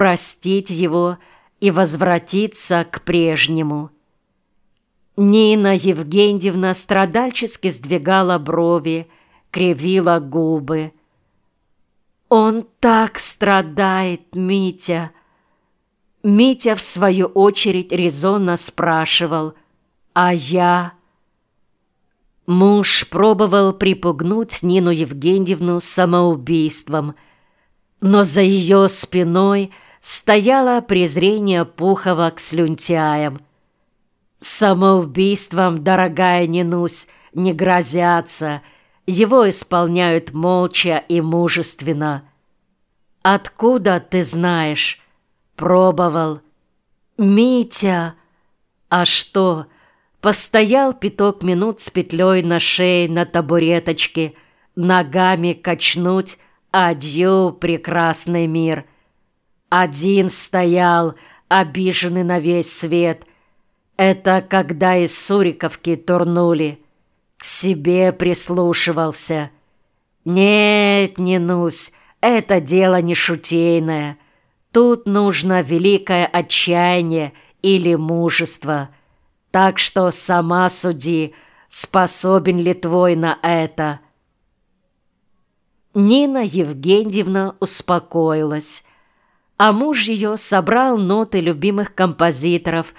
простить его и возвратиться к прежнему. Нина Евгеньевна страдальчески сдвигала брови, кривила губы. «Он так страдает, Митя!» Митя, в свою очередь, резонно спрашивал, «А я?» Муж пробовал припугнуть Нину Евгеньевну самоубийством, но за ее спиной стояло презрение Пухова к слюнтяям. Самоубийством, дорогая Нинусь, не грозятся, его исполняют молча и мужественно. Откуда ты знаешь? Пробовал. Митя! А что, постоял пяток минут с петлей на шее на табуреточке, ногами качнуть, адью, прекрасный мир. Один стоял, обиженный на весь свет. Это когда из Суриковки турнули. К себе прислушивался. Нет, не нусь, это дело не шутейное. Тут нужно великое отчаяние или мужество. Так что сама суди, способен ли твой на это. Нина Евгеньевна успокоилась, а муж ее собрал ноты любимых композиторов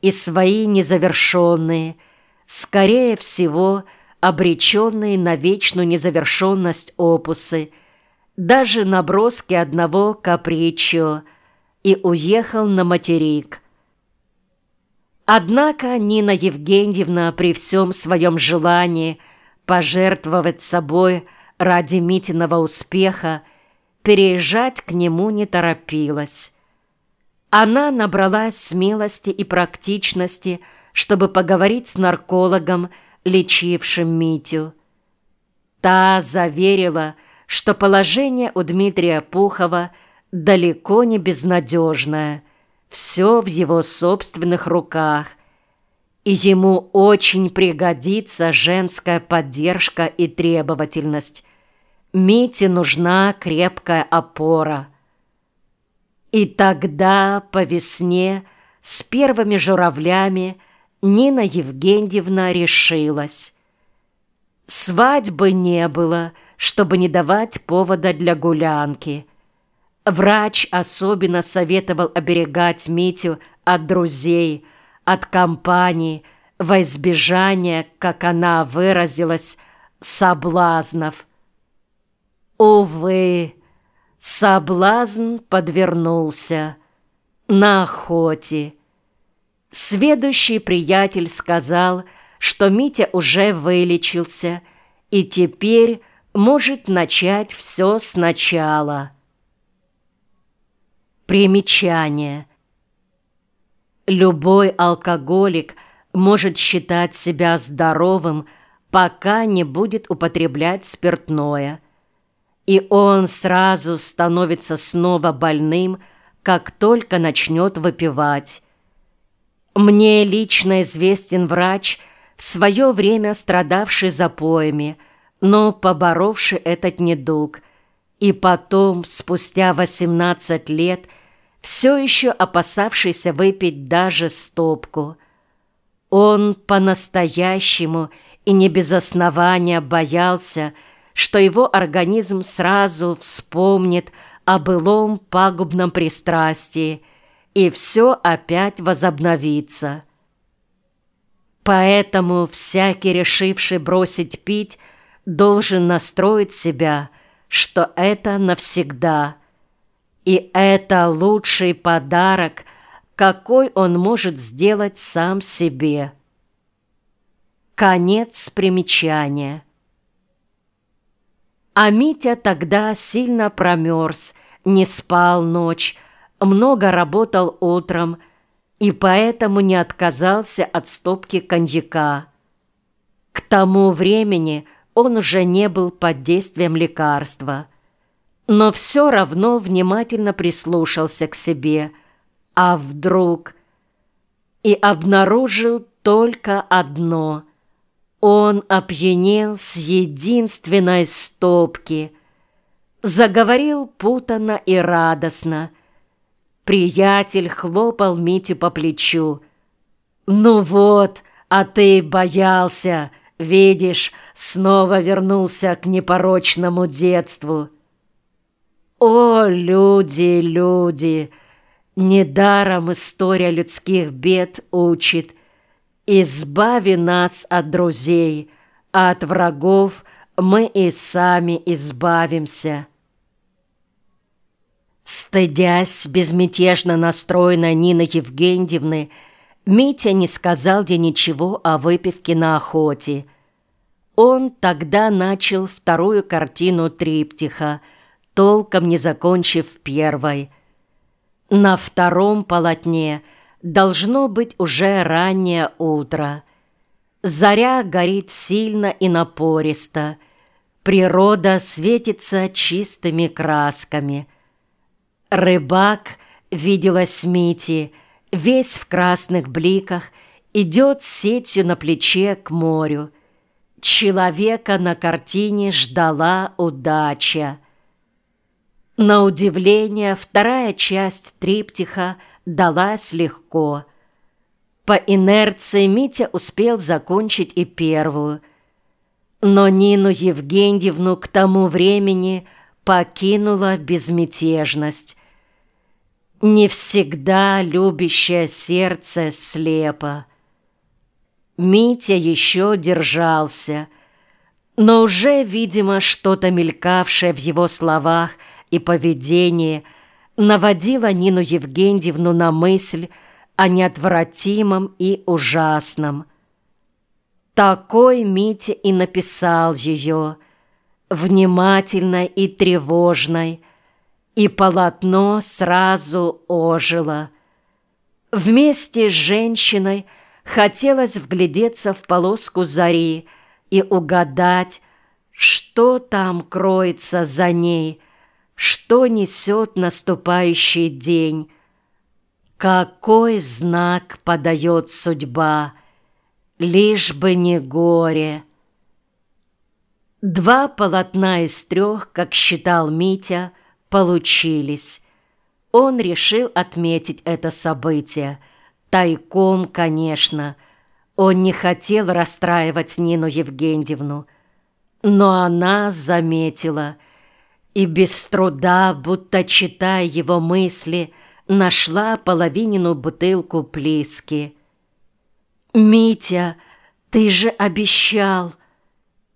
и свои незавершенные, скорее всего, обреченные на вечную незавершенность опусы – даже наброски одного капричо и уехал на материк. Однако Нина Евгеньевна при всем своем желании пожертвовать собой ради Митиного успеха переезжать к нему не торопилась. Она набралась смелости и практичности, чтобы поговорить с наркологом, лечившим Митю. Та заверила, что положение у Дмитрия Пухова далеко не безнадежное, все в его собственных руках, и ему очень пригодится женская поддержка и требовательность. Мите нужна крепкая опора. И тогда по весне с первыми журавлями Нина Евгеньевна решилась. Свадьбы не было – чтобы не давать повода для гулянки. Врач особенно советовал оберегать Митю от друзей, от компании, во избежание, как она выразилась, соблазнов. Увы, соблазн подвернулся на охоте. Сведущий приятель сказал, что Митя уже вылечился и теперь может начать все сначала. Примечание. Любой алкоголик может считать себя здоровым, пока не будет употреблять спиртное. И он сразу становится снова больным, как только начнет выпивать. Мне лично известен врач, в свое время страдавший запоями, но поборовший этот недуг, и потом, спустя 18 лет, все еще опасавшийся выпить даже стопку. Он по-настоящему и не без основания боялся, что его организм сразу вспомнит о былом пагубном пристрастии, и все опять возобновится. Поэтому всякий, решивший бросить пить, должен настроить себя, что это навсегда. И это лучший подарок, какой он может сделать сам себе. Конец примечания. А Митя тогда сильно промерз, не спал ночь, много работал утром и поэтому не отказался от стопки коньяка. К тому времени он уже не был под действием лекарства, но все равно внимательно прислушался к себе, а вдруг и обнаружил только одно – он опьянел с единственной стопки, заговорил путанно и радостно. Приятель хлопал Митю по плечу. «Ну вот, а ты боялся, видишь, снова вернулся к непорочному детству». О, люди, люди! Недаром история людских бед учит. Избави нас от друзей, а от врагов мы и сами избавимся. Стыдясь безмятежно настроенной Нины Евгеньевны, Митя не сказал ей ничего о выпивке на охоте. Он тогда начал вторую картину триптиха, толком не закончив первой. На втором полотне должно быть уже раннее утро. Заря горит сильно и напористо, природа светится чистыми красками – Рыбак, виделась Мити, весь в красных бликах, идет с сетью на плече к морю. Человека на картине ждала удача. На удивление, вторая часть триптиха далась легко. По инерции Митя успел закончить и первую. Но Нину Евгеньевну к тому времени – покинула безмятежность. Не всегда любящее сердце слепо. Митя еще держался, но уже, видимо, что-то мелькавшее в его словах и поведении наводило Нину Евгеньевну на мысль о неотвратимом и ужасном. Такой Митя и написал ее – внимательной и тревожной, и полотно сразу ожило. Вместе с женщиной хотелось вглядеться в полоску зари и угадать, что там кроется за ней, что несет наступающий день, какой знак подает судьба, лишь бы не горе. Два полотна из трех, как считал Митя, получились. Он решил отметить это событие. Тайком, конечно. Он не хотел расстраивать Нину Евгеньевну. Но она заметила и без труда, будто читая его мысли, нашла половинину бутылку плиски. «Митя, ты же обещал!»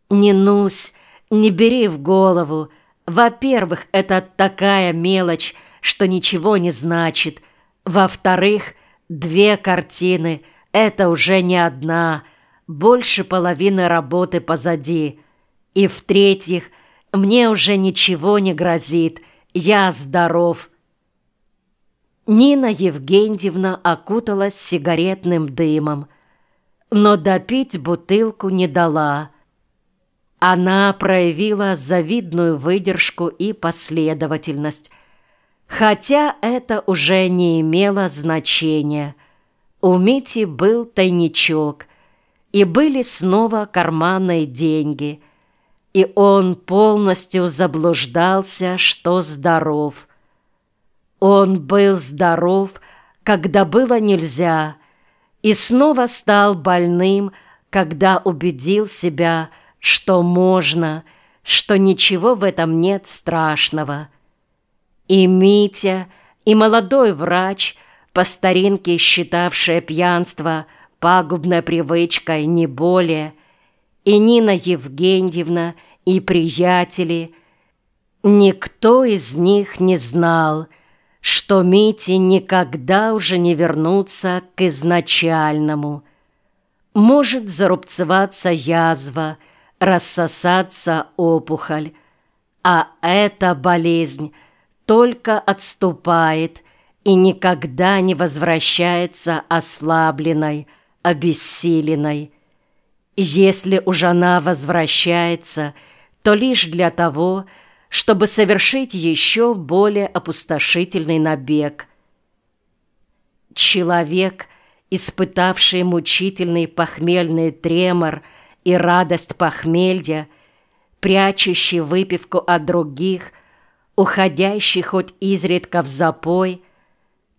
Не нусь, не бери в голову. Во-первых, это такая мелочь, что ничего не значит. Во-вторых, две картины — это уже не одна, больше половины работы позади. И в-третьих, мне уже ничего не грозит, я здоров. Нина Евгеньевна окуталась сигаретным дымом, но допить бутылку не дала — она проявила завидную выдержку и последовательность, хотя это уже не имело значения. У Мити был тайничок, и были снова карманные деньги, и он полностью заблуждался, что здоров. Он был здоров, когда было нельзя, и снова стал больным, когда убедил себя, что можно, что ничего в этом нет страшного. И Митя, и молодой врач, по старинке считавшая пьянство пагубной привычкой не более, и Нина Евгеньевна, и приятели, никто из них не знал, что Мите никогда уже не вернуться к изначальному. Может зарубцеваться язва – рассосаться опухоль, а эта болезнь только отступает и никогда не возвращается ослабленной, обессиленной. Если уж она возвращается, то лишь для того, чтобы совершить еще более опустошительный набег. Человек, испытавший мучительный похмельный тремор – и радость похмелья, прячущий выпивку от других, уходящий хоть изредка в запой,